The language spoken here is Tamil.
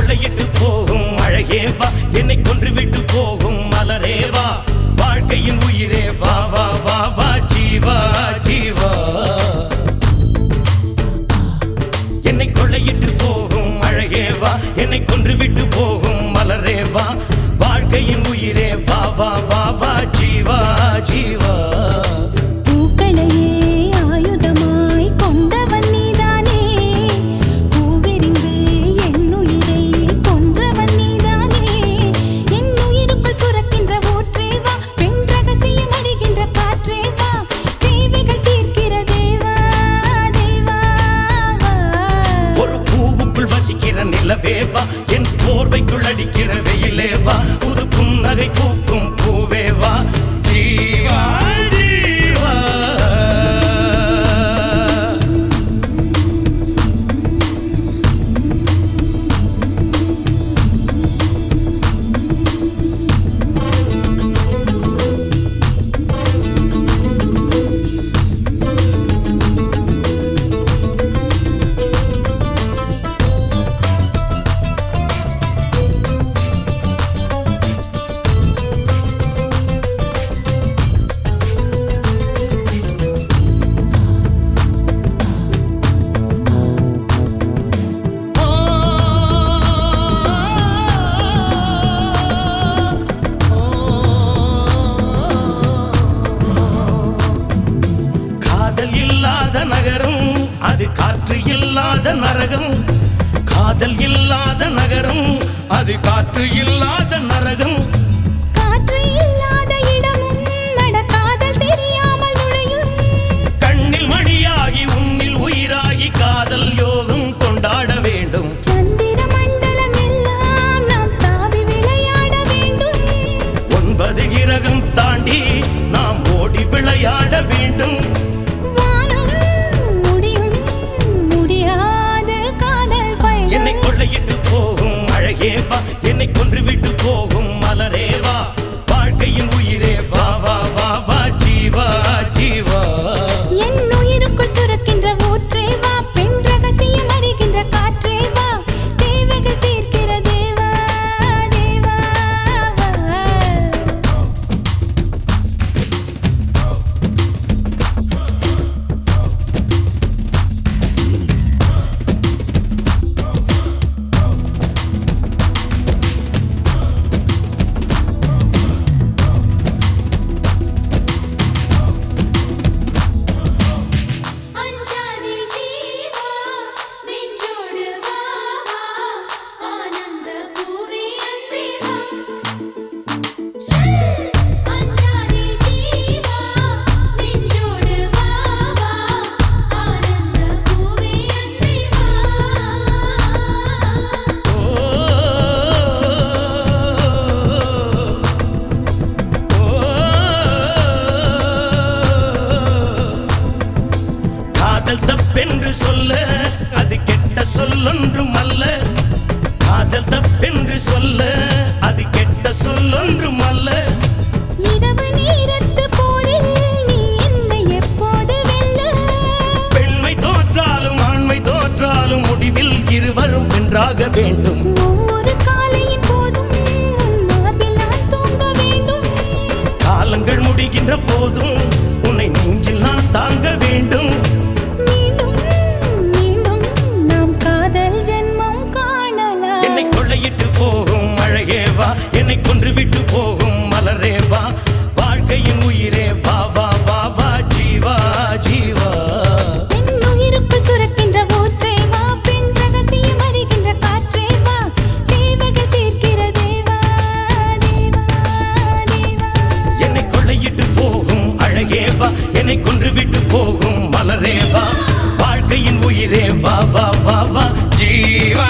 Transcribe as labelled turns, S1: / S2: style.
S1: கொள்ளையிட்டு போகும் அழகே வா. என்னை கொன்று விட்டு போகும் மலரே வா. வாழ்க்கையின் உயிரே வா வா வா வா. ஜீவா ஜீவா. என்னை கொள்ளையிட்டு போகும் அழகே வா. என்னை கொன்று விட்டு போகும் மலரே வா. வாழ்க்கையின் உயிரே வா வா வா வா. ஜீவா. நிலவே வா என் போர்வைக்குள் அடிக்கிற வெயிலே வா புது புன்னகை பூக்கும் பூவே நரகம். காதல் இல்லாத நகரம். அது காற்று இல்லாத நரகம்.
S2: காற்று இல்லாத இடமும் நடக்காதல் தெரியாமல் நுழையும்.
S1: கண்ணில் மணியாகி உன்னில் உயிராகி காதல் யோகம் கொண்டாட வேண்டும்.
S2: சந்திர மண்டலம் எல்லாம் நாம் தாவி விளையாட வேண்டும்.
S1: ஒன்பது கிரகம் தாண்டி நாம் ஓடி விளையாட வேண்டும்.
S2: ஏப்பா
S1: என்னை கொன்று விட்டு போகும் சொல்லொன்றும் அல்ல காதல் தப்பென்று சொல்ல அது கெட்ட சொல்லொன்றும் அல்ல
S2: இரவு நேரத்து போரில் நீ என்னை எப்போது வெல்ல?
S1: பெண்மை தோற்றாலும் ஆண்மை தோற்றாலும் முடிவில் இருவரும் வென்றாக வேண்டும்.
S2: ஒவ்வொரு காலையின் போதும்
S1: காலங்கள் முடிகின்ற போதும் கொன்று விட்டு போகும் மலரே வா வாழ்க்கையின் உயிரே வா வா வா வா ஜீவா ஜீவா. என்னை கொன்று விட்டு போகும் மலரே வா வாழ்க்கையின் உயிரே வா வா வா வா ஜீவா.